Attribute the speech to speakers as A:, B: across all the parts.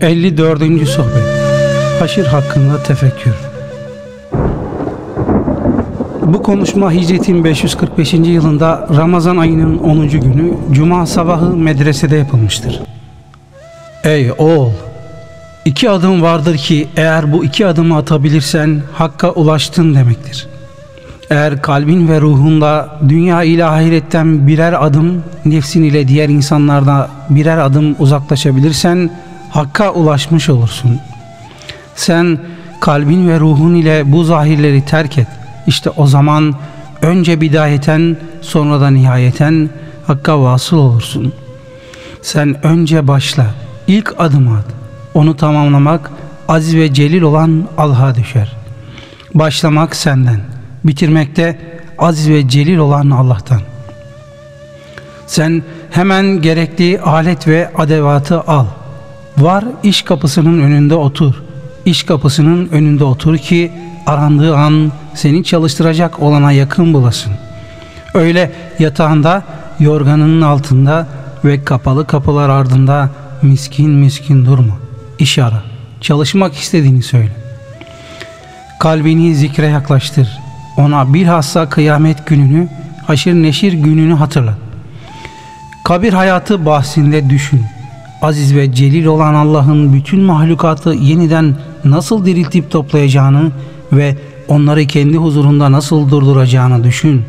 A: 54. Sohbet Haşir hakkında tefekkür Bu konuşma hicretin 545. yılında Ramazan ayının 10. günü Cuma sabahı medresede yapılmıştır. Ey oğul! İki adım vardır ki eğer bu iki adımı atabilirsen Hakka ulaştın demektir. Eğer kalbin ve ruhunla dünya ile ahiretten birer adım, nefsin ile diğer insanlarda birer adım uzaklaşabilirsen Hakka ulaşmış olursun. Sen kalbin ve ruhun ile bu zahirleri terk et. İşte o zaman önce bidayeten sonra da nihayeten Hakka vasıl olursun. Sen önce başla, ilk adım at. Onu tamamlamak aziz ve celil olan Allah'a düşer. Başlamak senden, bitirmekte aziz ve celil olan Allah'tan. Sen hemen gerekli alet ve adevatı al. Var iş kapısının önünde otur. İş kapısının önünde otur ki arandığı an seni çalıştıracak olana yakın bulasın. Öyle yatağında, yorganının altında ve kapalı kapılar ardında miskin miskin durma. İş ara. Çalışmak istediğini söyle. Kalbini zikre yaklaştır. Ona bilhassa kıyamet gününü, haşir neşir gününü hatırlat. Kabir hayatı bahsinde düşün aziz ve celil olan Allah'ın bütün mahlukatı yeniden nasıl diriltip toplayacağını ve onları kendi huzurunda nasıl durduracağını düşün.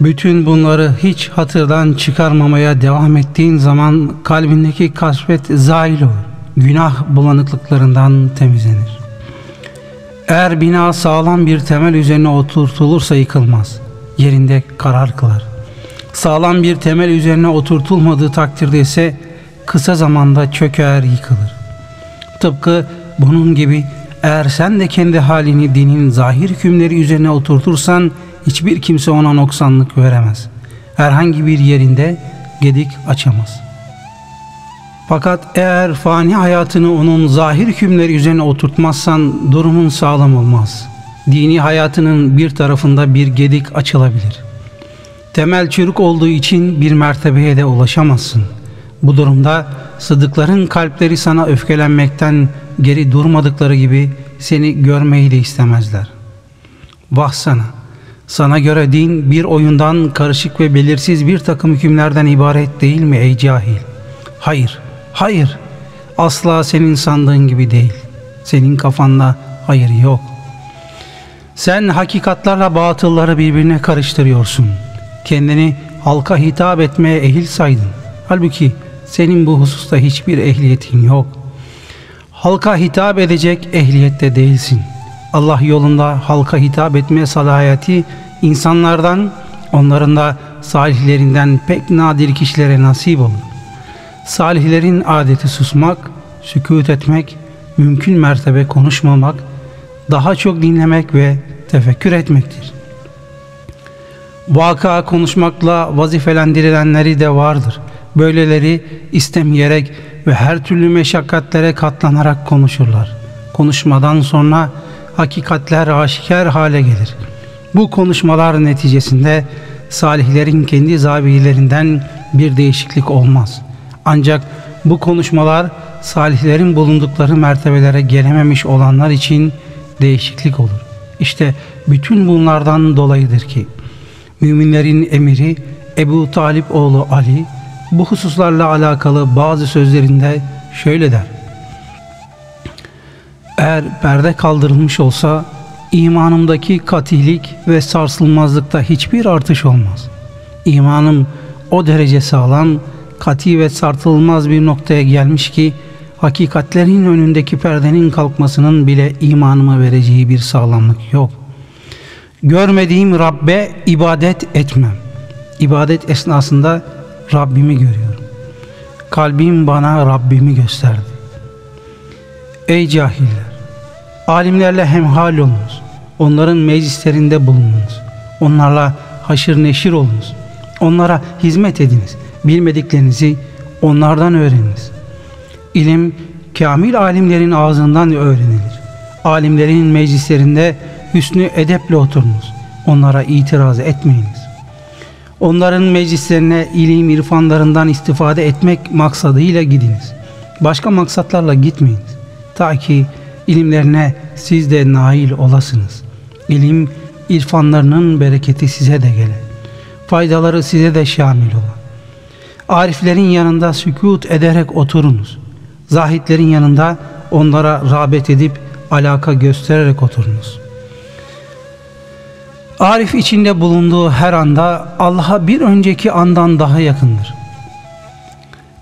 A: Bütün bunları hiç hatırdan çıkarmamaya devam ettiğin zaman kalbindeki kasvet zail olur. Günah bulanıklıklarından temizlenir. Eğer bina sağlam bir temel üzerine oturtulursa yıkılmaz. Yerinde karar kılar. Sağlam bir temel üzerine oturtulmadığı takdirde ise kısa zamanda çöker yıkılır. Tıpkı bunun gibi eğer sen de kendi halini dinin zahir hükümleri üzerine oturtursan hiçbir kimse ona noksanlık veremez. Herhangi bir yerinde gedik açamaz. Fakat eğer fani hayatını onun zahir hükümleri üzerine oturtmazsan durumun sağlam olmaz. Dini hayatının bir tarafında bir gedik açılabilir. Temel çürük olduğu için bir mertebeye de ulaşamazsın.'' Bu durumda sıdıkların kalpleri sana öfkelenmekten geri durmadıkları gibi seni görmeyi de istemezler. Vah sana! Sana göre din bir oyundan karışık ve belirsiz bir takım hükümlerden ibaret değil mi ey cahil? Hayır, hayır. Asla senin sandığın gibi değil. Senin kafanda hayır yok. Sen hakikatlarla batılları birbirine karıştırıyorsun. Kendini halka hitap etmeye ehil saydın. Halbuki senin bu hususta hiçbir ehliyetin yok. Halka hitap edecek ehliyette değilsin. Allah yolunda halka hitap etme salahiyeti insanlardan, onların da salihlerinden pek nadir kişilere nasip olur. Salihlerin adeti susmak, sükut etmek, mümkün mertebe konuşmamak, daha çok dinlemek ve tefekkür etmektir. Vaka konuşmakla vazifelendirilenleri de vardır. Böyleleri istemeyerek ve her türlü meşakkatlere katlanarak konuşurlar. Konuşmadan sonra hakikatler aşikar hale gelir. Bu konuşmalar neticesinde salihlerin kendi zavilerinden bir değişiklik olmaz. Ancak bu konuşmalar salihlerin bulundukları mertebelere gelememiş olanlar için değişiklik olur. İşte bütün bunlardan dolayıdır ki müminlerin emiri Ebu Talip oğlu Ali bu hususlarla alakalı bazı sözlerinde şöyle der. Eğer perde kaldırılmış olsa imanımdaki katilik ve sarsılmazlıkta hiçbir artış olmaz. İmanım o derece sağlam, kati ve sartılmaz bir noktaya gelmiş ki hakikatlerin önündeki perdenin kalkmasının bile imanıma vereceği bir sağlamlık yok. Görmediğim Rabbe ibadet etmem. İbadet esnasında Rabbimi görüyorum. Kalbim bana Rabbimi gösterdi. Ey cahiller! Alimlerle hemhal olunuz. Onların meclislerinde bulununuz. Onlarla haşır neşir olunuz. Onlara hizmet ediniz. Bilmediklerinizi onlardan öğreniniz. İlim, kamil alimlerin ağzından öğrenilir. Alimlerin meclislerinde hüsnü edeple oturunuz. Onlara itiraz etmeyiniz. Onların meclislerine ilim irfanlarından istifade etmek maksadıyla gidiniz. Başka maksatlarla gitmeyiniz. Ta ki ilimlerine siz de nail olasınız. İlim, irfanlarının bereketi size de gele. Faydaları size de şamil ola. Ariflerin yanında sükut ederek oturunuz. Zahitlerin yanında onlara rağbet edip alaka göstererek oturunuz. Arif içinde bulunduğu her anda Allah'a bir önceki andan daha yakındır.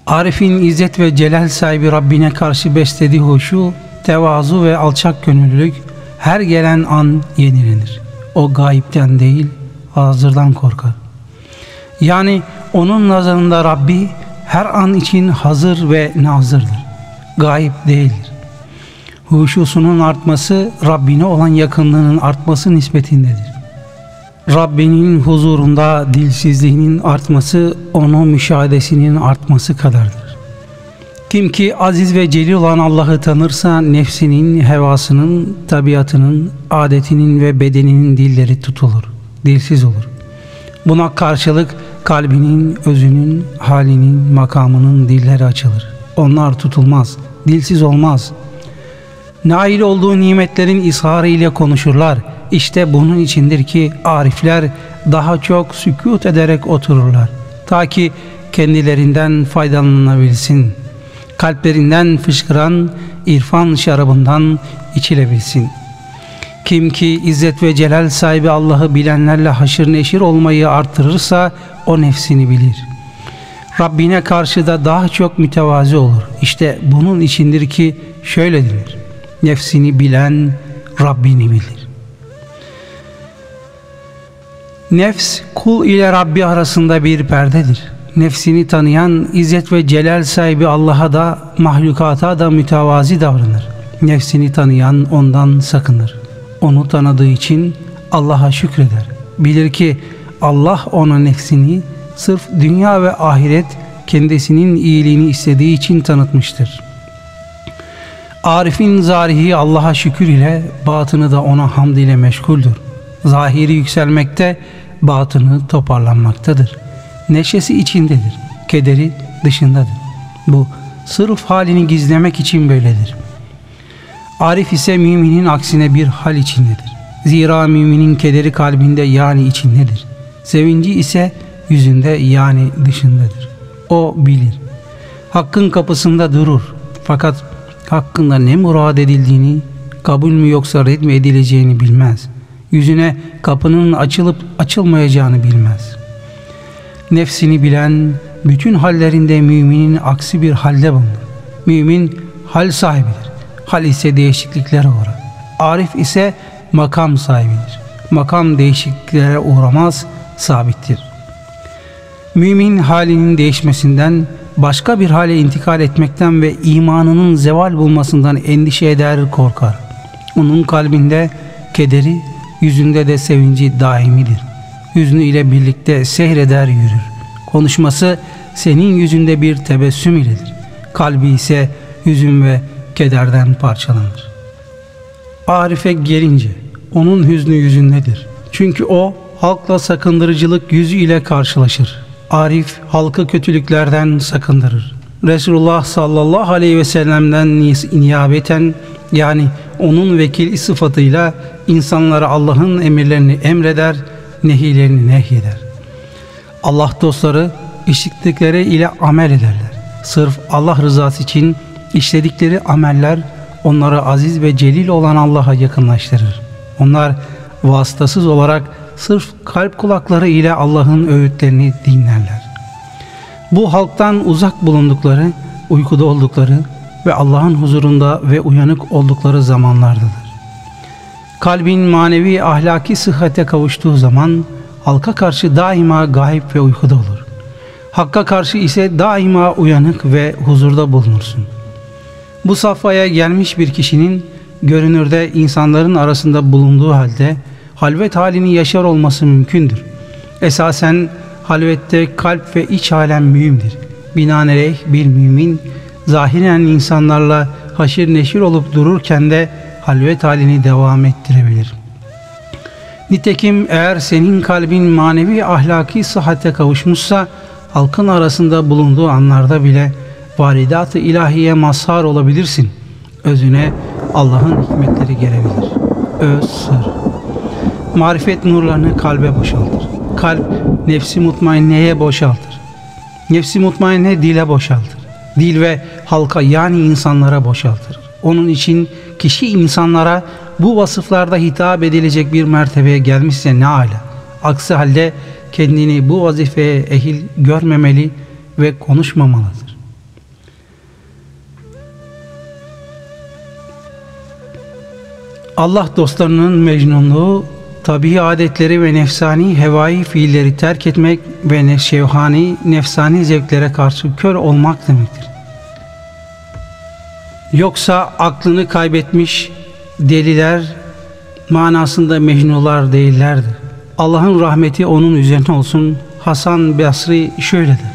A: Arif'in izzet ve celal sahibi Rabbine karşı beslediği hoşu, tevazu ve alçak gönüllülük her gelen an yenilenir. O gayipten değil, hazırdan korkar. Yani onun nazarında Rabbi her an için hazır ve nazırdır. Gayip değildir. Huşusunun artması Rabbine olan yakınlığının artması nispetindedir. Rabbinin huzurunda dilsizliğinin artması onun müşahedesinin artması kadardır. Kim ki aziz ve celil olan Allah'ı tanırsa nefsinin, hevasının, tabiatının, adetinin ve bedeninin dilleri tutulur, dilsiz olur. Buna karşılık kalbinin, özünün, halinin, makamının dilleri açılır. Onlar tutulmaz, dilsiz olmaz. Nail olduğu nimetlerin isharı ile konuşurlar. İşte bunun içindir ki arifler daha çok sükut ederek otururlar. Ta ki kendilerinden faydalanabilsin. Kalplerinden fışkıran irfan şarabından içilebilsin. Kim ki izzet ve celal sahibi Allah'ı bilenlerle haşır neşir olmayı artırırsa o nefsini bilir. Rabbine karşı da daha çok mütevazi olur. İşte bunun içindir ki şöyle denir. Nefsini bilen Rabbini bilir. Nefs kul ile Rabbi arasında bir perdedir. Nefsini tanıyan izzet ve celal sahibi Allah'a da mahlukata da mütevazi davranır. Nefsini tanıyan ondan sakınır. Onu tanıdığı için Allah'a şükreder. Bilir ki Allah ona nefsini sırf dünya ve ahiret kendisinin iyiliğini istediği için tanıtmıştır. Arif'in zarihi Allah'a şükür ile batını da ona hamd ile meşguldür. Zahiri yükselmekte, batını toparlanmaktadır. Neşesi içindedir, kederi dışındadır. Bu sırf halini gizlemek için böyledir. Arif ise müminin aksine bir hal içindedir. Zira müminin kederi kalbinde yani içindedir. Sevinci ise yüzünde yani dışındadır. O bilir. Hakkın kapısında durur. Fakat hakkında ne murad edildiğini, kabul mü yoksa red mi edileceğini bilmez. Yüzüne kapının açılıp açılmayacağını bilmez. Nefsini bilen bütün hallerinde müminin aksi bir halde bulunur. Mümin hal sahibidir. Hal ise değişikliklere uğrar. Arif ise makam sahibidir. Makam değişikliklere uğramaz, sabittir. Mümin halinin değişmesinden, başka bir hale intikal etmekten ve imanının zeval bulmasından endişe eder, korkar. Onun kalbinde kederi, yüzünde de sevinci daimidir. Hüznü ile birlikte sehreder yürür. Konuşması senin yüzünde bir tebessüm iledir. Kalbi ise hüzün ve kederden parçalanır. Arif'e gelince onun hüznü yüzündedir. Çünkü o halkla sakındırıcılık yüzü ile karşılaşır. Arif halkı kötülüklerden sakındırır. Resulullah sallallahu aleyhi ve sellem'den niyabeten yani onun vekil sıfatıyla insanlara Allah'ın emirlerini emreder, nehilerini nehyeder. Allah dostları işittikleri ile amel ederler. Sırf Allah rızası için işledikleri ameller onları aziz ve celil olan Allah'a yakınlaştırır. Onlar vasıtasız olarak sırf kalp kulakları ile Allah'ın öğütlerini dinlerler. Bu halktan uzak bulundukları, uykuda oldukları ve Allah'ın huzurunda ve uyanık oldukları zamanlardadır. Kalbin manevi ahlaki sıhhate kavuştuğu zaman halka karşı daima gayip ve uykuda olur. Hakka karşı ise daima uyanık ve huzurda bulunursun. Bu safhaya gelmiş bir kişinin görünürde insanların arasında bulunduğu halde halvet halini yaşar olması mümkündür. Esasen halvette kalp ve iç alem mühimdir. Binaenaleyh bir mümin zahiren insanlarla haşir neşir olup dururken de halvet halini devam ettirebilir. Nitekim eğer senin kalbin manevi ahlaki sıhhate kavuşmuşsa halkın arasında bulunduğu anlarda bile varidat-ı ilahiye mazhar olabilirsin. Özüne Allah'ın hikmetleri gelebilir. Öz sır. Marifet nurlarını kalbe boşaltır. Kalp nefsi mutmainneye boşaltır. Nefsi mutmainne dile boşaltır. Dil ve halka yani insanlara boşaltır. Onun için kişi insanlara bu vasıflarda hitap edilecek bir mertebeye gelmişse ne ala. Aksi halde kendini bu vazifeye ehil görmemeli ve konuşmamalıdır. Allah dostlarının mecnunluğu tabii adetleri ve nefsani hevai fiilleri terk etmek ve şevhani nefsani zevklere karşı kör olmak demektir. Yoksa aklını kaybetmiş deliler manasında mecnular değillerdir. Allah'ın rahmeti onun üzerine olsun. Hasan Basri şöyle der.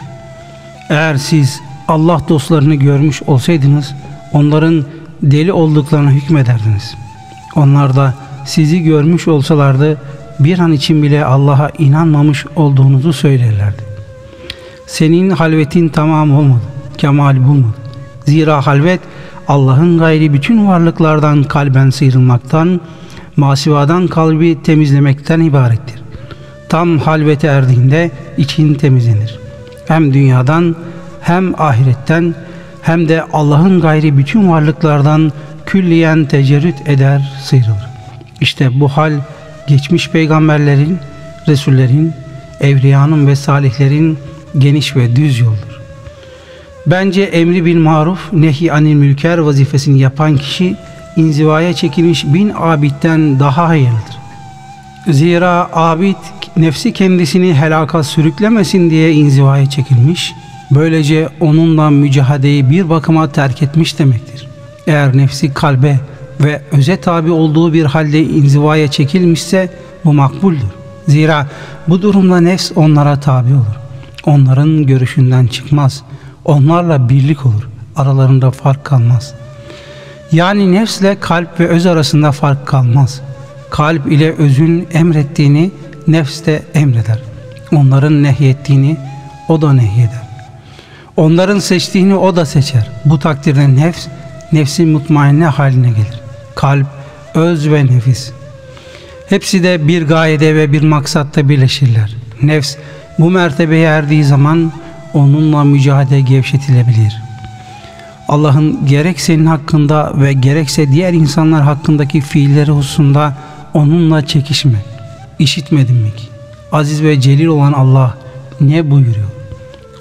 A: Eğer siz Allah dostlarını görmüş olsaydınız onların deli olduklarına hükmederdiniz. Onlar da sizi görmüş olsalardı bir an için bile Allah'a inanmamış olduğunuzu söylerlerdi. Senin halvetin tamam olmadı, kemal bulmadı. Zira halvet Allah'ın gayri bütün varlıklardan kalben sıyrılmaktan, masivadan kalbi temizlemekten ibarettir. Tam halvete erdiğinde için temizlenir. Hem dünyadan hem ahiretten hem de Allah'ın gayri bütün varlıklardan külliyen tecerrüt eder, sıyrılır. İşte bu hal geçmiş peygamberlerin, resullerin, evliyanın ve salihlerin geniş ve düz yoldur. Bence emri bil maruf, nehi anil mülker vazifesini yapan kişi inzivaya çekilmiş bin abitten daha hayırlıdır. Zira abid nefsi kendisini helaka sürüklemesin diye inzivaya çekilmiş, böylece onunla mücahadeyi bir bakıma terk etmiş demektir. Eğer nefsi kalbe ve öze tabi olduğu bir halde inzivaya çekilmişse bu makbuldür. Zira bu durumda nefs onlara tabi olur. Onların görüşünden çıkmaz. Onlarla birlik olur. Aralarında fark kalmaz. Yani nefsle kalp ve öz arasında fark kalmaz. Kalp ile özün emrettiğini nefs de emreder. Onların nehyettiğini o da nehyeder. Onların seçtiğini o da seçer. Bu takdirde nefs, nefsin mutmainne haline gelir. Kalp, öz ve nefis. Hepsi de bir gayede ve bir maksatta birleşirler. Nefs bu mertebeye erdiği zaman onunla mücadele gevşetilebilir. Allah'ın gerek senin hakkında ve gerekse diğer insanlar hakkındaki fiilleri hususunda onunla çekişme. İşitmedin mi ki? Aziz ve celil olan Allah ne buyuruyor?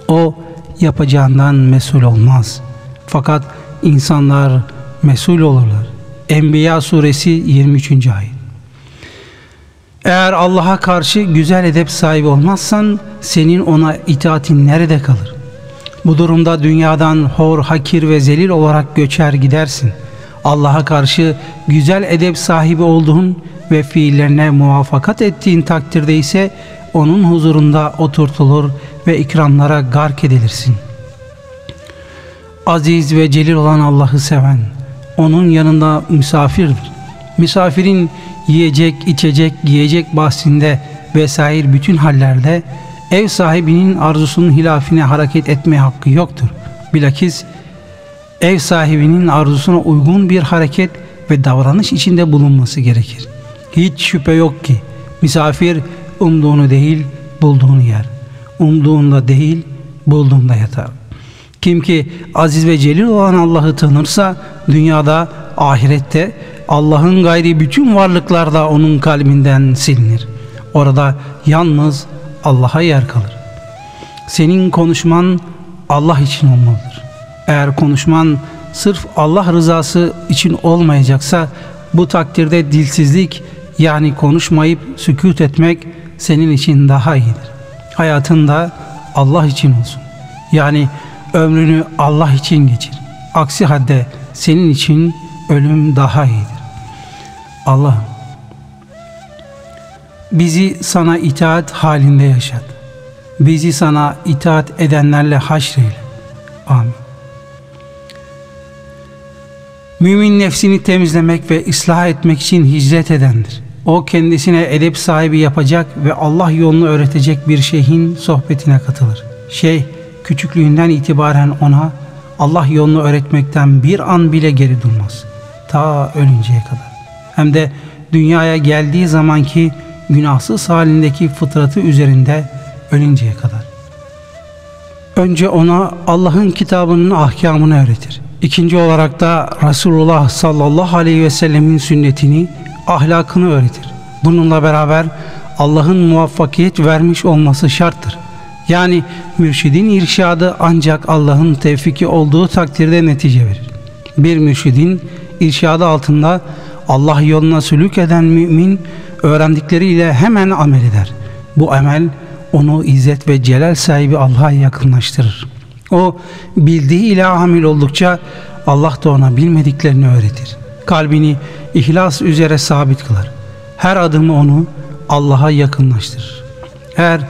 A: O yapacağından mesul olmaz. Fakat insanlar mesul olurlar. Enbiya suresi 23. ayet. Eğer Allah'a karşı güzel edep sahibi olmazsan senin ona itaatin nerede kalır? Bu durumda dünyadan hor, hakir ve zelil olarak göçer gidersin. Allah'a karşı güzel edep sahibi olduğun ve fiillerine muvaffakat ettiğin takdirde ise onun huzurunda oturtulur ve ikramlara gark edilirsin. Aziz ve celil olan Allah'ı seven, onun yanında misafirdir. Misafirin yiyecek, içecek, giyecek bahsinde vesaire bütün hallerde ev sahibinin arzusunun hilafine hareket etme hakkı yoktur. Bilakis ev sahibinin arzusuna uygun bir hareket ve davranış içinde bulunması gerekir. Hiç şüphe yok ki misafir umduğunu değil bulduğunu yer. Umduğunda değil bulduğunda yatar. Kim ki aziz ve celil olan Allah'ı tanırsa dünyada ahirette Allah'ın gayri bütün varlıklarda onun kalbinden silinir. Orada yalnız Allah'a yer kalır. Senin konuşman Allah için olmalıdır. Eğer konuşman sırf Allah rızası için olmayacaksa bu takdirde dilsizlik yani konuşmayıp sükut etmek senin için daha iyidir. Hayatında Allah için olsun. Yani ömrünü Allah için geçir. Aksi halde senin için ölüm daha iyidir. Allah'ım bizi sana itaat halinde yaşat. Bizi sana itaat edenlerle haşreyle. Amin. Mümin nefsini temizlemek ve ıslah etmek için hicret edendir. O kendisine edep sahibi yapacak ve Allah yolunu öğretecek bir şeyhin sohbetine katılır. Şeyh küçüklüğünden itibaren ona Allah yolunu öğretmekten bir an bile geri durmaz. Ta ölünceye kadar. Hem de dünyaya geldiği zamanki günahsız halindeki fıtratı üzerinde ölünceye kadar. Önce ona Allah'ın kitabının ahkamını öğretir. İkinci olarak da Resulullah sallallahu aleyhi ve sellemin sünnetini, ahlakını öğretir. Bununla beraber Allah'ın muvaffakiyet vermiş olması şarttır. Yani mürşidin irşadı ancak Allah'ın tevfiki olduğu takdirde netice verir. Bir mürşidin irşadı altında Allah yoluna sülük eden mümin öğrendikleriyle hemen amel eder. Bu amel onu izzet ve celal sahibi Allah'a yakınlaştırır. O bildiği ile amil oldukça Allah da ona bilmediklerini öğretir. Kalbini ihlas üzere sabit kılar. Her adımı onu Allah'a yakınlaştırır. Eğer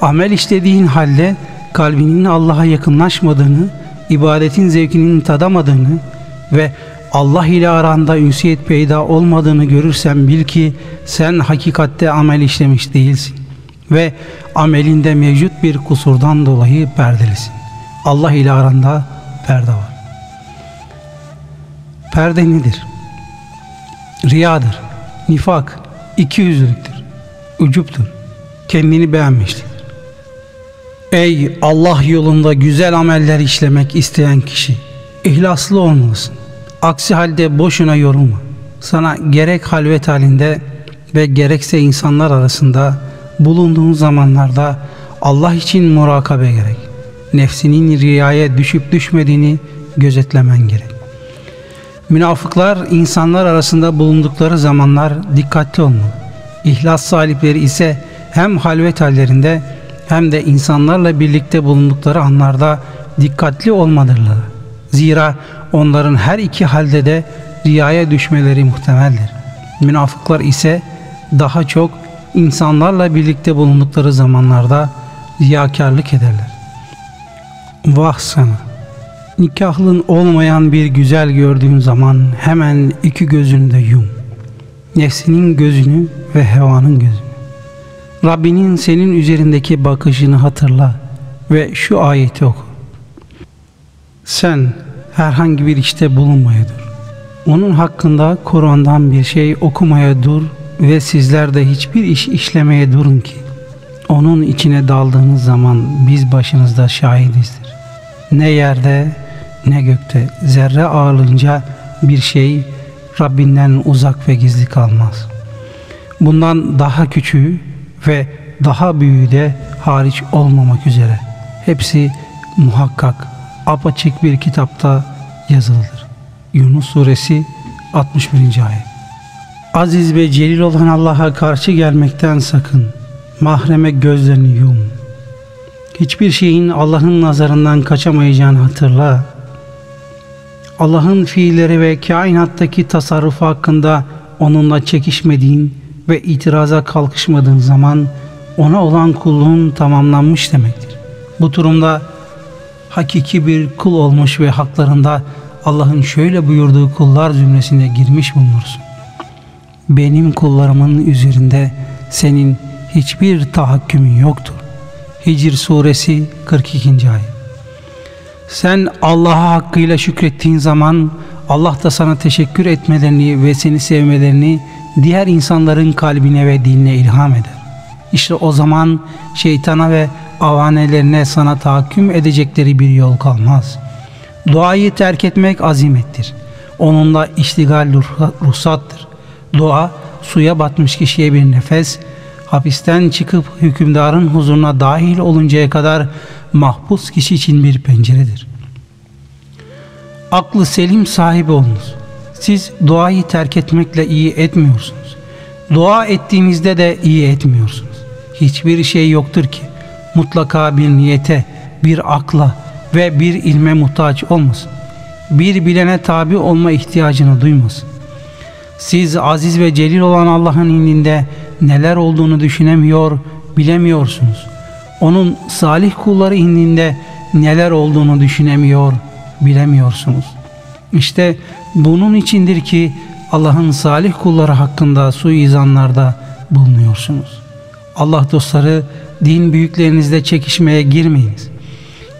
A: amel işlediğin halde kalbinin Allah'a yakınlaşmadığını, ibadetin zevkinin tadamadığını ve Allah ile aranda ünsiyet peyda olmadığını görürsen bil ki sen hakikatte amel işlemiş değilsin ve amelinde mevcut bir kusurdan dolayı perdelisin. Allah ile aranda perde var. Perde nedir? Riyadır, nifak, iki yüzlülüktür, ucuptur, kendini beğenmiştir. Ey Allah yolunda güzel ameller işlemek isteyen kişi, ihlaslı olmalısın. Aksi halde boşuna yorulma. Sana gerek halvet halinde ve gerekse insanlar arasında bulunduğun zamanlarda Allah için murakabe gerek. Nefsinin riyaya düşüp düşmediğini gözetlemen gerek. Münafıklar insanlar arasında bulundukları zamanlar dikkatli olmalı. İhlas sahipleri ise hem halvet hallerinde hem de insanlarla birlikte bulundukları anlarda dikkatli olmadırlar. Zira onların her iki halde de riyaya düşmeleri muhtemeldir. Münafıklar ise daha çok insanlarla birlikte bulundukları zamanlarda riyakarlık ederler. Vah sana! Nikahlın olmayan bir güzel gördüğün zaman hemen iki gözünü de yum. Nefsinin gözünü ve hevanın gözünü. Rabbinin senin üzerindeki bakışını hatırla ve şu ayeti oku. Sen herhangi bir işte bulunmaya dur. Onun hakkında Kur'an'dan bir şey okumaya dur ve sizler de hiçbir iş işlemeye durun ki onun içine daldığınız zaman biz başınızda şahidizdir. Ne yerde ne gökte zerre ağırlığınca bir şey Rabbinden uzak ve gizli kalmaz. Bundan daha küçüğü ve daha büyüğü de hariç olmamak üzere hepsi muhakkak apaçık bir kitapta yazılıdır. Yunus suresi 61. ayet. Aziz ve celil olan Allah'a karşı gelmekten sakın. Mahreme gözlerini yum. Hiçbir şeyin Allah'ın nazarından kaçamayacağını hatırla. Allah'ın fiilleri ve kainattaki tasarrufu hakkında onunla çekişmediğin ve itiraza kalkışmadığın zaman ona olan kulluğun tamamlanmış demektir. Bu durumda hakiki bir kul olmuş ve haklarında Allah'ın şöyle buyurduğu kullar zümresine girmiş bulunursun. Benim kullarımın üzerinde senin hiçbir tahakkümün yoktur. Hicr suresi 42. ayet. Sen Allah'a hakkıyla şükrettiğin zaman Allah da sana teşekkür etmelerini ve seni sevmelerini diğer insanların kalbine ve diline ilham eder. İşte o zaman şeytana ve avanelerine sana tahakküm edecekleri bir yol kalmaz. Duayı terk etmek azimettir. Onunla iştigal ruhsattır. Dua suya batmış kişiye bir nefes, hapisten çıkıp hükümdarın huzuruna dahil oluncaya kadar mahpus kişi için bir penceredir. Aklı selim sahibi olunuz. Siz duayı terk etmekle iyi etmiyorsunuz. Dua ettiğinizde de iyi etmiyorsunuz. Hiçbir şey yoktur ki mutlaka bir niyete, bir akla ve bir ilme muhtaç olmasın. Bir bilene tabi olma ihtiyacını duymasın. Siz aziz ve celil olan Allah'ın indinde neler olduğunu düşünemiyor, bilemiyorsunuz. Onun salih kulları indinde neler olduğunu düşünemiyor, bilemiyorsunuz. İşte bunun içindir ki Allah'ın salih kulları hakkında suizanlarda bulunuyorsunuz. Allah dostları din büyüklerinizle çekişmeye girmeyiniz.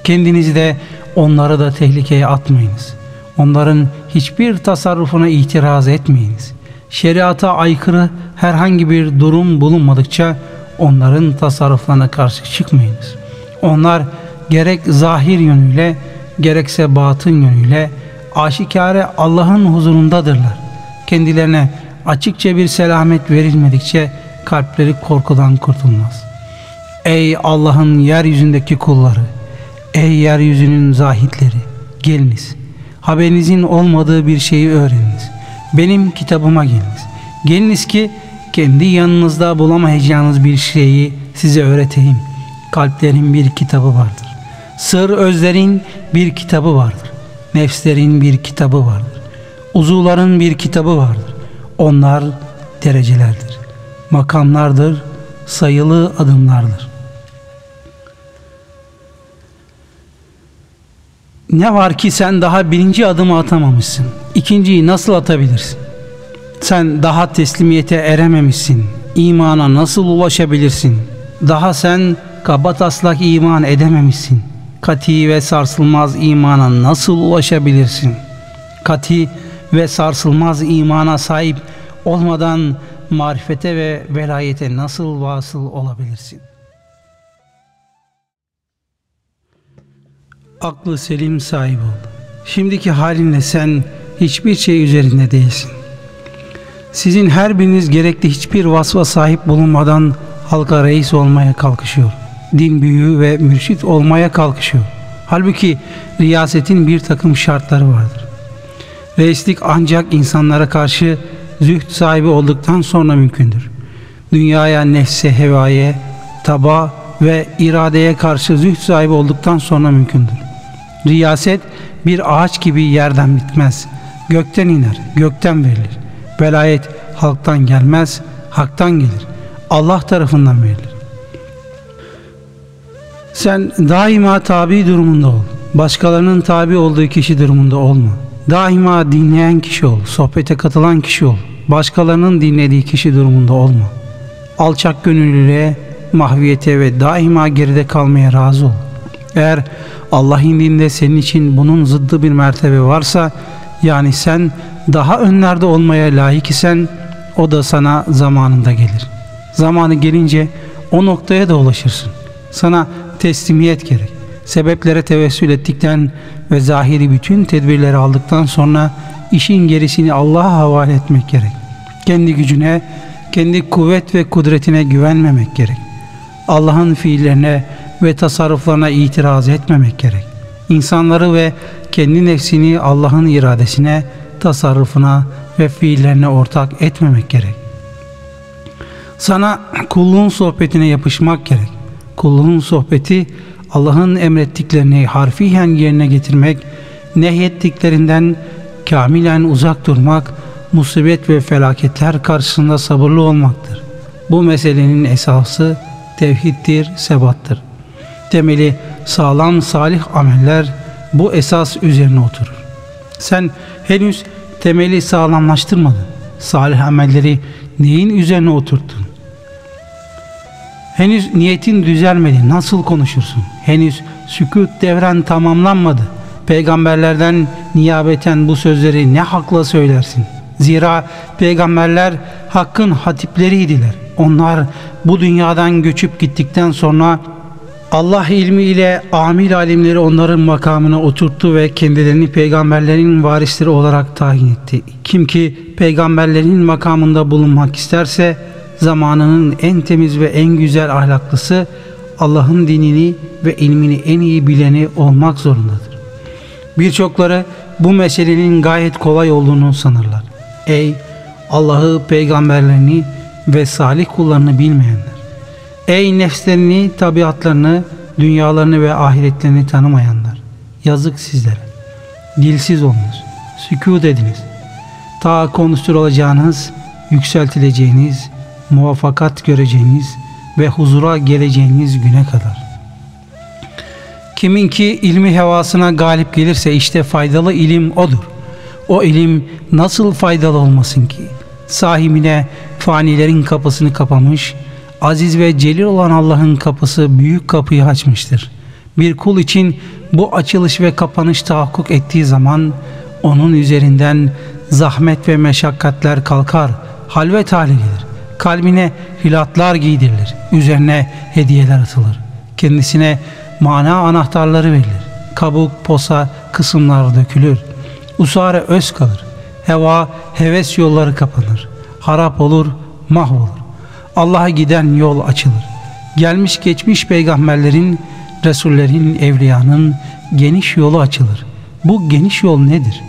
A: Kendinizi de onları da tehlikeye atmayınız. Onların hiçbir tasarrufuna itiraz etmeyiniz. Şeriata aykırı herhangi bir durum bulunmadıkça onların tasarruflarına karşı çıkmayınız. Onlar gerek zahir yönüyle gerekse batın yönüyle aşikare Allah'ın huzurundadırlar. Kendilerine açıkça bir selamet verilmedikçe kalpleri korkudan kurtulmaz. Ey Allah'ın yeryüzündeki kulları, ey yeryüzünün zahitleri, geliniz. Haberinizin olmadığı bir şeyi öğreniniz. Benim kitabıma geliniz. Geliniz ki kendi yanınızda bulamayacağınız bir şeyi size öğreteyim. Kalplerin bir kitabı vardır. Sır özlerin bir kitabı vardır. Nefslerin bir kitabı vardır. Uzuvların bir kitabı vardır. Onlar derecelerdir. Makamlardır, sayılı adımlardır. Ne var ki sen daha birinci adımı atamamışsın. İkinciyi nasıl atabilirsin? Sen daha teslimiyete erememişsin. İmana nasıl ulaşabilirsin? Daha sen kaba taslak iman edememişsin. Kati ve sarsılmaz imana nasıl ulaşabilirsin? Kati ve sarsılmaz imana sahip olmadan marifete ve velayete nasıl vasıl olabilirsin? Aklı selim sahibi ol. Şimdiki halinle sen hiçbir şey üzerinde değilsin. Sizin her biriniz gerekli hiçbir vasfa sahip bulunmadan halka reis olmaya kalkışıyor. Din büyüğü ve mürşit olmaya kalkışıyor. Halbuki riyasetin bir takım şartları vardır. Reislik ancak insanlara karşı zühd sahibi olduktan sonra mümkündür. Dünyaya, nefse, hevaya, taba ve iradeye karşı zühd sahibi olduktan sonra mümkündür. Riyaset bir ağaç gibi yerden bitmez. Gökten iner, gökten verilir. Velayet halktan gelmez, haktan gelir. Allah tarafından verilir. Sen daima tabi durumunda ol. Başkalarının tabi olduğu kişi durumunda olma. Daima dinleyen kişi ol, sohbete katılan kişi ol. Başkalarının dinlediği kişi durumunda olma. Alçak gönüllülüğe, mahviyete ve daima geride kalmaya razı ol. Eğer Allah indinde senin için bunun zıddı bir mertebe varsa, yani sen daha önlerde olmaya layık isen, o da sana zamanında gelir. Zamanı gelince o noktaya da ulaşırsın. Sana teslimiyet gerek. Sebeplere tevessül ettikten ve zahiri bütün tedbirleri aldıktan sonra işin gerisini Allah'a havale etmek gerek. Kendi gücüne, kendi kuvvet ve kudretine güvenmemek gerek. Allah'ın fiillerine ve tasarruflarına itiraz etmemek gerek. İnsanları ve kendi nefsini Allah'ın iradesine, tasarrufuna ve fiillerine ortak etmemek gerek. Sana kulluğun sohbetine yapışmak gerek. Kulluğun sohbeti Allah'ın emrettiklerini harfiyen yerine getirmek, nehyettiklerinden kamilen uzak durmak, musibet ve felaketler karşısında sabırlı olmaktır. Bu meselenin esası tevhiddir, sebattır. Temeli sağlam salih ameller bu esas üzerine oturur. Sen henüz temeli sağlamlaştırmadın. Salih amelleri neyin üzerine oturttun? Henüz niyetin düzelmedi. Nasıl konuşursun? Henüz sükut devren tamamlanmadı. Peygamberlerden niyabeten bu sözleri ne hakla söylersin? Zira peygamberler hakkın hatipleriydiler. Onlar bu dünyadan göçüp gittikten sonra Allah ilmiyle amil alimleri onların makamına oturttu ve kendilerini peygamberlerin varisleri olarak tayin etti. Kim ki peygamberlerin makamında bulunmak isterse zamanının en temiz ve en güzel ahlaklısı Allah'ın dinini ve ilmini en iyi bileni olmak zorundadır. Birçokları bu meselenin gayet kolay olduğunu sanırlar. Ey Allah'ı, peygamberlerini ve salih kullarını bilmeyenler! Ey nefslerini, tabiatlarını, dünyalarını ve ahiretlerini tanımayanlar! Yazık sizlere! Dilsiz olunuz, sükut ediniz. Ta konuşturulacağınız, yükseltileceğiniz, muvaffakat göreceğiniz ve huzura geleceğiniz güne kadar. Kimin ki ilmi hevasına galip gelirse işte faydalı ilim odur. O ilim nasıl faydalı olmasın ki? Sahibine fanilerin kapısını kapamış, aziz ve celil olan Allah'ın kapısı büyük kapıyı açmıştır. Bir kul için bu açılış ve kapanış tahakkuk ettiği zaman onun üzerinden zahmet ve meşakkatler kalkar, halvet hale gelir. Kalbine hilatlar giydirilir, üzerine hediyeler atılır. Kendisine mana anahtarları verilir. Kabuk, posa, kısımlar dökülür. Usare öz kalır. Heva, heves yolları kapanır. Harap olur, mahvolur. Allah'a giden yol açılır. Gelmiş geçmiş peygamberlerin, Resullerin, evliyanın geniş yolu açılır. Bu geniş yol nedir?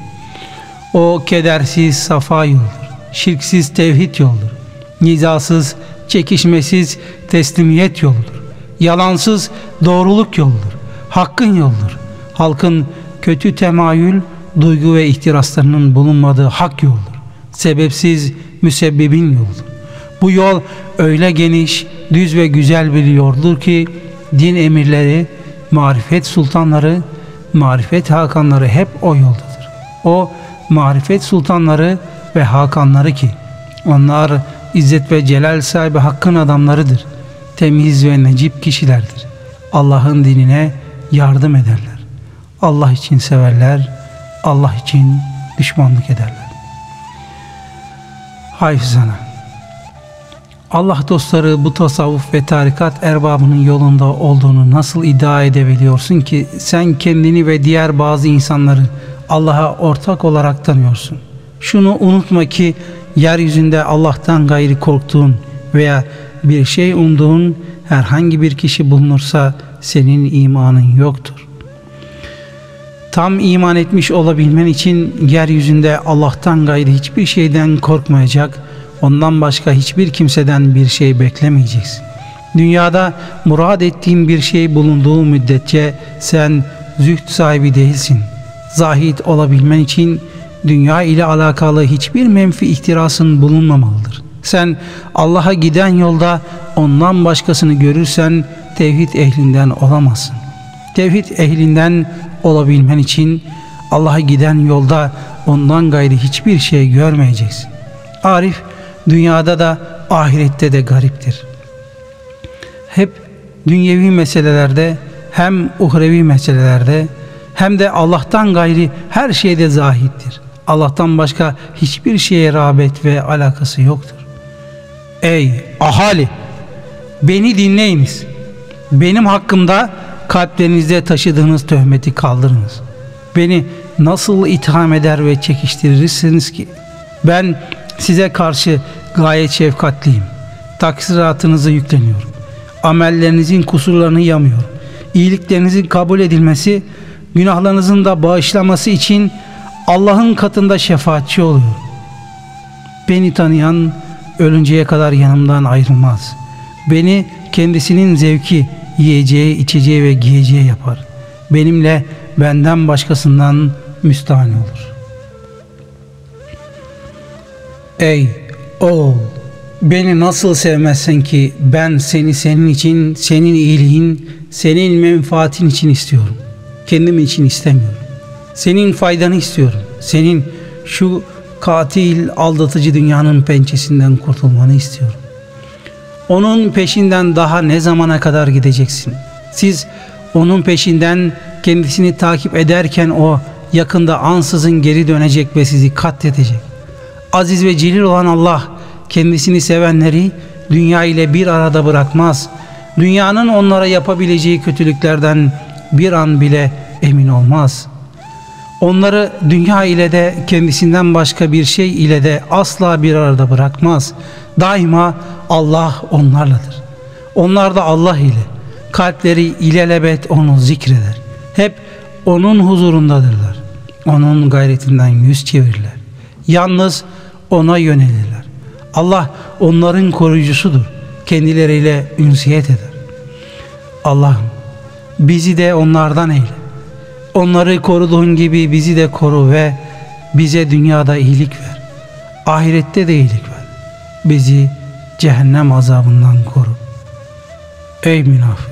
A: O kedersiz safa yoldur. Şirksiz tevhid yoldur. Nizasız, çekişmesiz teslimiyet yoludur. Yalansız doğruluk yoludur. Hakkın yoludur. Halkın kötü temayül, duygu ve ihtiraslarının bulunmadığı hak yoldur. Sebepsiz müsebbibin yoludur. Bu yol öyle geniş, düz ve güzel bir yoldur ki din emirleri, marifet sultanları, marifet hakanları hep o yoldadır. O marifet sultanları ve hakanları ki onlar izzet ve celal sahibi hakkın adamlarıdır. Temiz ve necip kişilerdir. Allah'ın dinine yardım ederler. Allah için severler, Allah için düşmanlık ederler. Hafızana. Allah dostları bu tasavvuf ve tarikat erbabının yolunda olduğunu nasıl iddia edebiliyorsun ki sen kendini ve diğer bazı insanları Allah'a ortak olarak tanıyorsun. Şunu unutma ki yeryüzünde Allah'tan gayri korktuğun veya bir şey umduğun herhangi bir kişi bulunursa senin imanın yoktur. Tam iman etmiş olabilmen için yeryüzünde Allah'tan gayri hiçbir şeyden korkmayacak, ondan başka hiçbir kimseden bir şey beklemeyeceksin. Dünyada murad ettiğin bir şey bulunduğu müddetçe sen züht sahibi değilsin. Zahit olabilmen için dünya ile alakalı hiçbir menfi ihtirasın bulunmamalıdır. Sen Allah'a giden yolda ondan başkasını görürsen tevhid ehlinden olamazsın. Tevhid ehlinden olabilmen için Allah'a giden yolda ondan gayri hiçbir şey görmeyeceksin. Arif dünyada da ahirette de gariptir. Hep dünyevi meselelerde hem uhrevi meselelerde hem de Allah'tan gayri her şeyde zahittir. Allah'tan başka hiçbir şeye rağbet ve alakası yoktur. Ey ahali! Beni dinleyiniz. Benim hakkımda kalplerinizde taşıdığınız töhmeti kaldırınız. Beni nasıl itham eder ve çekiştirirsiniz ki? Ben size karşı gayet şefkatliyim. Taksiratınızı yükleniyorum. Amellerinizin kusurlarını yamıyorum. İyiliklerinizin kabul edilmesi, günahlarınızın da bağışlaması için Allah'ın katında şefaatçi oluyorum. Beni tanıyan ölünceye kadar yanımdan ayrılmaz. Beni kendisinin zevki, yiyeceği, içeceği ve giyeceği yapar. Benimle benden başkasından müstahane olur. Ey oğul! Beni nasıl sevmezsin ki ben seni senin için, senin iyiliğin, senin menfaatin için istiyorum. Kendim için istemiyorum. Senin faydanı istiyorum. Senin şu katil, aldatıcı dünyanın pençesinden kurtulmanı istiyorum. Onun peşinden daha ne zamana kadar gideceksin? Siz onun peşinden kendisini takip ederken o yakında ansızın geri dönecek ve sizi katledecek. Aziz ve celil olan Allah kendisini sevenleri dünya ile bir arada bırakmaz. Dünyanın onlara yapabileceği kötülüklerden bir an bile emin olmaz. Onları dünya ile de kendisinden başka bir şey ile de asla bir arada bırakmaz. Daima Allah onlarladır. Onlar da Allah ile kalpleri ilelebet onu zikreder. Hep onun huzurundadırlar. Onun gayretinden yüz çevirirler. Yalnız ona yönelirler. Allah onların koruyucusudur. Kendileriyle ünsiyet eder. Allah'ım bizi de onlardan eyle. Onları koruduğun gibi bizi de koru ve bize dünyada iyilik ver. Ahirette de iyilik ver. Bizi cehennem azabından koru. Ey münafık!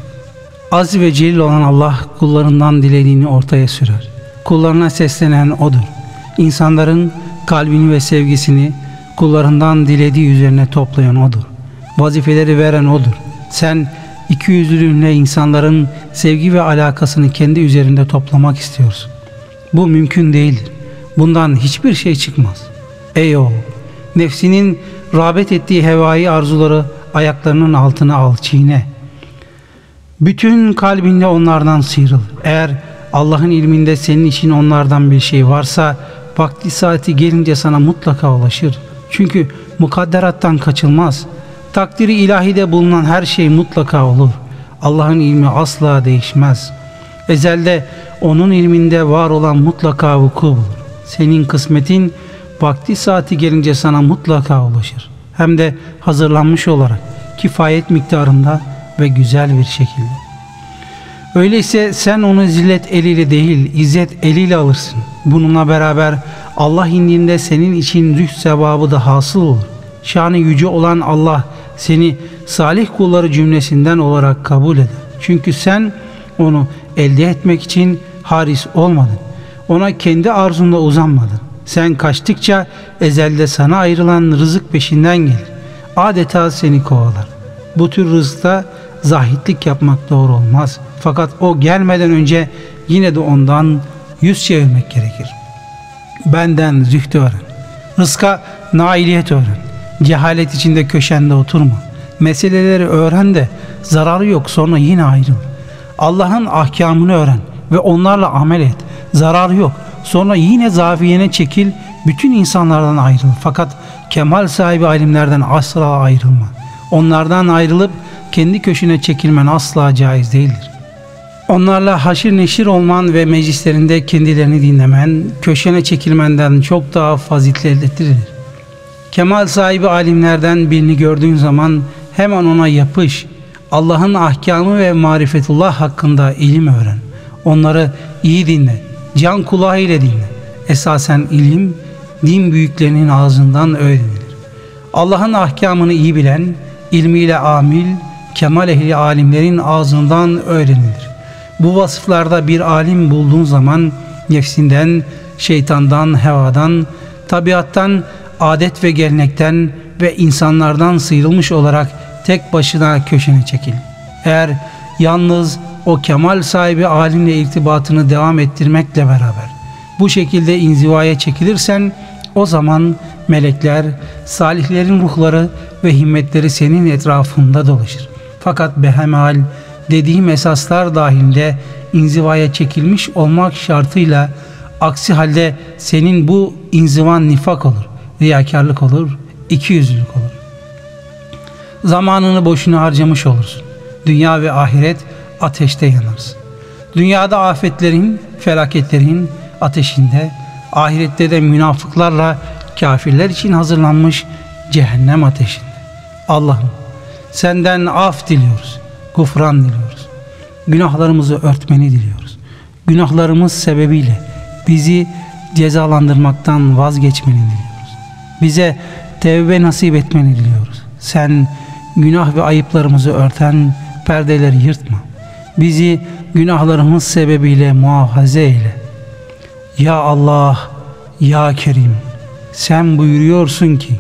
A: Az ve celil olan Allah kullarından dilediğini ortaya sürer. Kullarına seslenen O'dur. İnsanların kalbini ve sevgisini kullarından dilediği üzerine toplayan O'dur. Vazifeleri veren O'dur. Sen iki yüzlülüğünle insanların sevgi ve alakasını kendi üzerinde toplamak istiyorsun. Bu mümkün değildir. Bundan hiçbir şey çıkmaz. Ey oğul, nefsinin rağbet ettiği hevai arzuları ayaklarının altına al, çiğne. Bütün kalbinde onlardan sıyrıl. Eğer Allah'ın ilminde senin için onlardan bir şey varsa vakti saati gelince sana mutlaka ulaşır. Çünkü mukadderattan kaçılmaz. Takdiri ilahide bulunan her şey mutlaka olur. Allah'ın ilmi asla değişmez. Ezelde onun ilminde var olan mutlaka vuku bulur. Senin kısmetin vakti saati gelince sana mutlaka ulaşır. Hem de hazırlanmış olarak kifayet miktarında ve güzel bir şekilde. Öyleyse sen onu zillet eliyle değil, izzet eliyle alırsın. Bununla beraber Allah indinde senin için rüh sevabı da hasıl olur. Şanı yüce olan Allah seni salih kulları cümlesinden olarak kabul eder. Çünkü sen onu elde etmek için haris olmadın. Ona kendi arzunda uzanmadın. Sen kaçtıkça ezelde sana ayrılan rızık peşinden gelir. Adeta seni kovalar. Bu tür rızkta zahitlik yapmak doğru olmaz. Fakat o gelmeden önce yine de ondan yüz çevirmek gerekir. Benden zühdü öğren. Rızka nailiyet öğren. Cehalet içinde köşende oturma. Meseleleri öğren de zararı yok sonra yine ayrıl. Allah'ın ahkamını öğren ve onlarla amel et. Zararı yok. Sonra yine zafiyene çekil, bütün insanlardan ayrıl. Fakat kemal sahibi alimlerden asla ayrılma. Onlardan ayrılıp kendi köşüne çekilmen asla caiz değildir. Onlarla haşir neşir olman ve meclislerinde kendilerini dinlemen, köşene çekilmenden çok daha faziletlidir. Kemal sahibi alimlerden birini gördüğün zaman hemen ona yapış. Allah'ın ahkamı ve marifetullah hakkında ilim öğren. Onları iyi dinle, can kulağı ile dinle. Esasen ilim, din büyüklerinin ağzından öğrenilir. Allah'ın ahkamını iyi bilen, ilmiyle amil, kemal ehli alimlerin ağzından öğrenilir. Bu vasıflarda bir alim bulduğun zaman nefsinden, şeytandan, hevadan, tabiattan, adet ve gelenekten ve insanlardan sıyrılmış olarak tek başına köşene çekil. Eğer yalnız o kemal sahibi alimle irtibatını devam ettirmekle beraber bu şekilde inzivaya çekilirsen o zaman melekler, salihlerin ruhları ve himmetleri senin etrafında dolaşır. Fakat behemal dediğim esaslar dahilinde inzivaya çekilmiş olmak şartıyla aksi halde senin bu inzivan nifak olur, riyakarlık olur, ikiyüzlülük olur. Zamanını boşuna harcamış olursun. Dünya ve ahiret ateşte yanarsın. Dünyada afetlerin, felaketlerin ateşinde, ahirette de münafıklarla kafirler için hazırlanmış cehennem ateşinde. Allah'ım senden af diliyoruz, gufran diliyoruz. Günahlarımızı örtmeni diliyoruz. Günahlarımız sebebiyle bizi cezalandırmaktan vazgeçmeni diliyoruz. Bize tevbe nasip etmeni diliyoruz. Sen günah ve ayıplarımızı örten perdeleri yırtma. Bizi günahlarımız sebebiyle muhafaza eyle. Ya Allah, Ya Kerim, sen buyuruyorsun ki,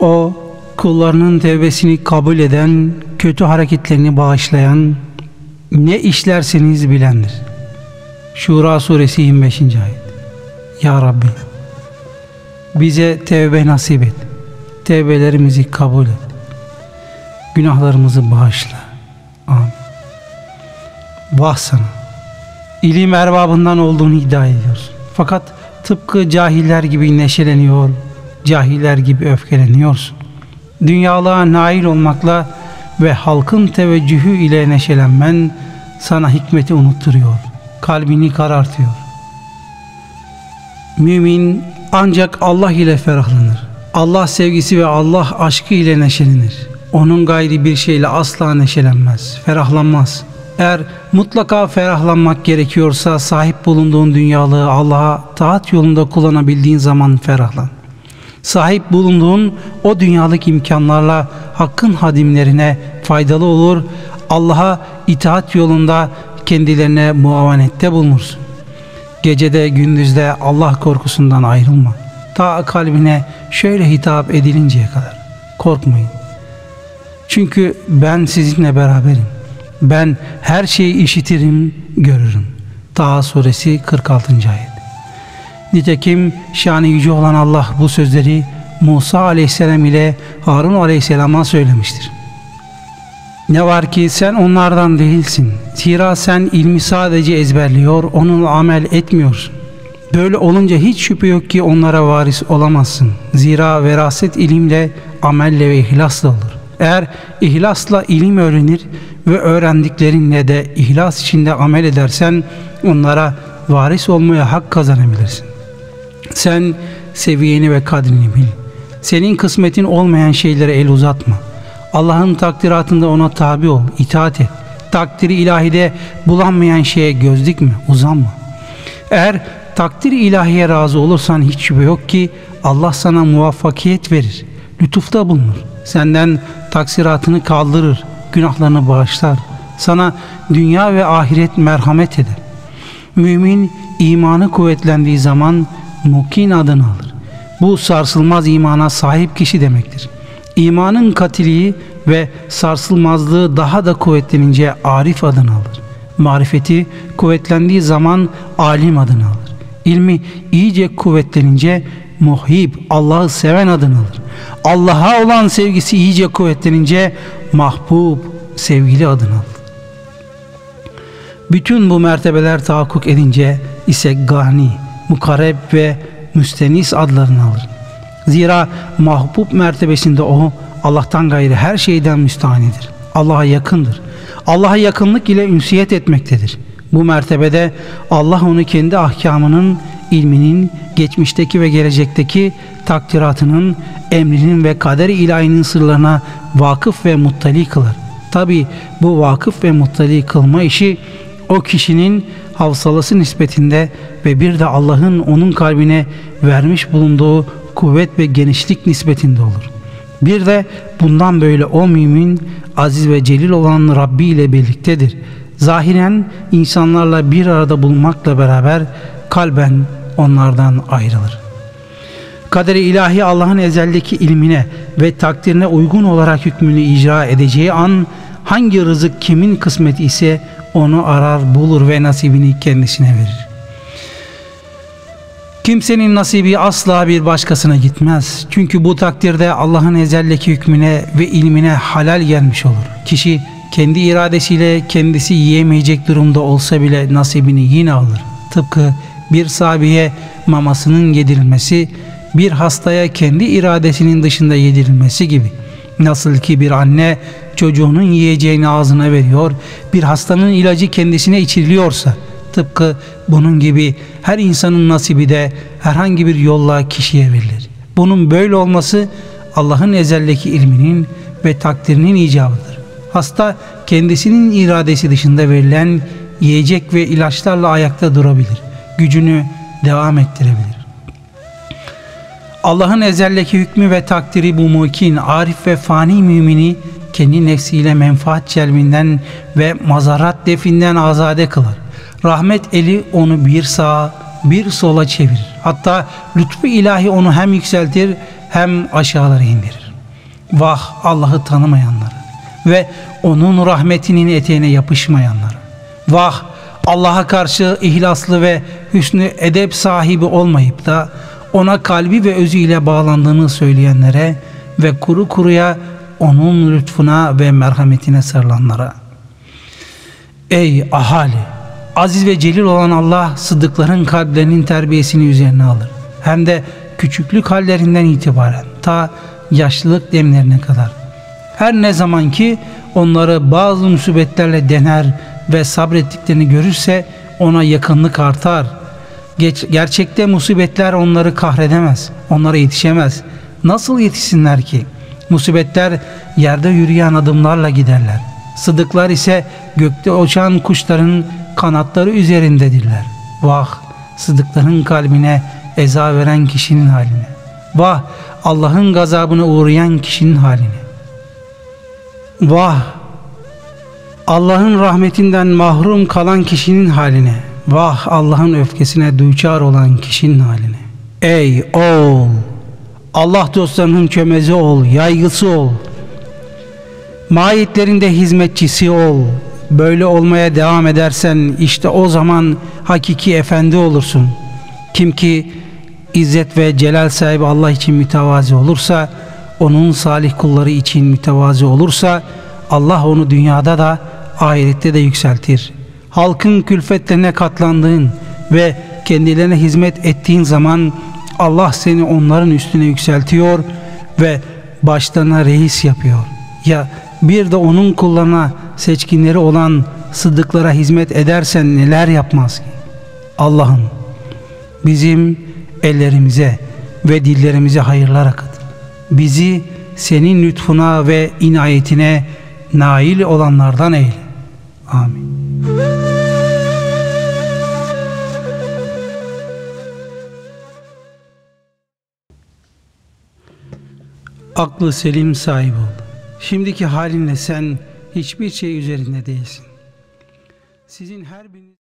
A: o kullarının tevbesini kabul eden, kötü hareketlerini bağışlayan, ne işlerseniz bilendir. Şura suresi 25. ayet. Ya Rabbi, bize tevbe nasip et. Tevbelerimizi kabul et. Günahlarımızı bağışla. Amin. Vah sana. İlim erbabından olduğunu iddia ediyorsun. Fakat tıpkı cahiller gibi neşeleniyor, cahiller gibi öfkeleniyorsun. Dünyalığa nail olmakla ve halkın teveccühü ile neşelenmen sana hikmeti unutturuyor, kalbini karartıyor. Mümin ancak Allah ile ferahlanır. Allah sevgisi ve Allah aşkı ile neşelenir. Onun gayri bir şeyle asla neşelenmez, ferahlanmaz. Eğer mutlaka ferahlanmak gerekiyorsa sahip bulunduğun dünyalığı Allah'a taat yolunda kullanabildiğin zaman ferahlan. Sahip bulunduğun o dünyalık imkanlarla hakkın hadimlerine faydalı olur, Allah'a itaat yolunda kendilerine muavenette bulunursun. Gecede gündüzde Allah korkusundan ayrılma. Ta kalbine şöyle hitap edilinceye kadar. Korkmayın. Çünkü ben sizinle beraberim. Ben her şeyi işitirim, görürüm. Taha suresi 46. ayet. Nitekim şanı yüce olan Allah bu sözleri Musa aleyhisselam ile Harun aleyhisselama söylemiştir. Ne var ki sen onlardan değilsin. Zira sen ilmi sadece ezberliyor, onunla amel etmiyorsun. Böyle olunca hiç şüphe yok ki onlara varis olamazsın. Zira veraset ilimle, amelle ve ihlasla olur. Eğer ihlasla ilim öğrenir ve öğrendiklerinle de ihlas içinde amel edersen onlara varis olmaya hak kazanabilirsin. Sen seviyeni ve kadrini bil. Senin kısmetin olmayan şeylere el uzatma. Allah'ın takdiratında ona tabi ol, itaat et. Takdiri ilahide bulanmayan şeye göz dikme, uzanma. Eğer takdir ilahiye razı olursan hiç şüphe yok ki Allah sana muvaffakiyet verir, lütufta bulunur. Senden taksiratını kaldırır, günahlarını bağışlar. Sana dünya ve ahiret merhamet eder. Mümin imanı kuvvetlendiği zaman mukin adını alır. Bu sarsılmaz imana sahip kişi demektir. İmanın katiliği ve sarsılmazlığı daha da kuvvetlenince arif adını alır. Marifeti kuvvetlendiği zaman alim adını alır. İlmi iyice kuvvetlenince muhib, Allah'ı seven adını alır. Allah'a olan sevgisi iyice kuvvetlenince mahbub, sevgili adını alır. Bütün bu mertebeler tahakkuk edince ise gani, mukareb ve müstenis adlarını alır. Zira mahbub mertebesinde o Allah'tan gayrı her şeyden müstahanidir. Allah'a yakındır. Allah'a yakınlık ile ünsiyet etmektedir. Bu mertebede Allah onu kendi ahkamının, ilminin, geçmişteki ve gelecekteki takdiratının, emrinin ve kaderi ilahinin sırlarına vakıf ve muttali kılar. Tabi bu vakıf ve muttali kılma işi o kişinin havsalası nispetinde ve bir de Allah'ın onun kalbine vermiş bulunduğu kuvvet ve genişlik nispetinde olur. Bir de bundan böyle o mümin aziz ve celil olan Rabbi ile birliktedir. Zahiren insanlarla bir arada bulmakla beraber kalben onlardan ayrılır. Kaderi ilahi Allah'ın ezeldeki ilmine ve takdirine uygun olarak hükmünü icra edeceği an hangi rızık kimin kısmeti ise onu arar bulur ve nasibini kendisine verir. Kimsenin nasibi asla bir başkasına gitmez. Çünkü bu takdirde Allah'ın ezeldeki hükmüne ve ilmine halal gelmiş olur. Kişi kendi iradesiyle kendisi yiyemeyecek durumda olsa bile nasibini yine alır. Tıpkı bir sabiye mamasının yedirilmesi, bir hastaya kendi iradesinin dışında yedirilmesi gibi. Nasıl ki bir anne çocuğunun yiyeceğini ağzına veriyor, bir hastanın ilacı kendisine içiriliyorsa, tıpkı bunun gibi her insanın nasibi de herhangi bir yolla kişiye verilir. Bunun böyle olması Allah'ın ezeldeki ilminin ve takdirinin icabıdır. Hasta kendisinin iradesi dışında verilen yiyecek ve ilaçlarla ayakta durabilir. Gücünü devam ettirebilir. Allah'ın ezeldeki hükmü ve takdiri bu mukin, arif ve fani mümini kendi nefsiyle menfaat celbinden ve mazarat definden azade kılar. Rahmet eli onu bir sağa bir sola çevirir. Hatta lütfu ilahi onu hem yükseltir hem aşağılara indirir. Vah Allah'ı tanımayanları ve onun rahmetinin eteğine yapışmayanları. Vah Allah'a karşı ihlaslı ve hüsnü edep sahibi olmayıp da ona kalbi ve özüyle bağlandığını söyleyenlere ve kuru kuruya onun lütfuna ve merhametine sarılanlara. Ey ahali! Aziz ve celil olan Allah sıddıkların kalplerinin terbiyesini üzerine alır. Hem de küçüklük hallerinden itibaren ta yaşlılık demlerine kadar. Her ne zaman ki onları bazı musibetlerle dener ve sabrettiklerini görürse ona yakınlık artar. Geç, gerçekte musibetler onları kahredemez, onlara yetişemez. Nasıl yetişsinler ki? Musibetler yerde yürüyen adımlarla giderler. Sıdıklar ise gökte uçan kuşların kanatları üzerindedirler. Vah sıdıkların kalbine eza veren kişinin haline. Vah Allah'ın gazabına uğrayan kişinin haline. Vah Allah'ın rahmetinden mahrum kalan kişinin haline. Vah Allah'ın öfkesine duçar olan kişinin haline. Ey oğul! Allah dostlarının çömezi ol, yaygısı ol. mahiyetlerinde hizmetçisi ol. Böyle olmaya devam edersen işte o zaman hakiki efendi olursun. Kim ki İzzet ve celal sahibi Allah için mütevazi olursa, onun salih kulları için mütevazi olursa, Allah onu dünyada da ahirette de yükseltir. Halkın külfetlerine katlandığın ve kendilerine hizmet ettiğin zaman Allah seni onların üstüne yükseltiyor ve başlarına reis yapıyor. Ya bir de onun kullarına seçkinleri olan sıddıklara hizmet edersen neler yapmaz ki? Allah'ım bizim ellerimize ve dillerimize hayırlar akıt. Bizi senin lütfuna ve inayetine nail olanlardan eyle. Amin. Aklı selim sahibi ol. Şimdiki halinle sen hiçbir şey üzerinde değilsin. Sizin her biriniz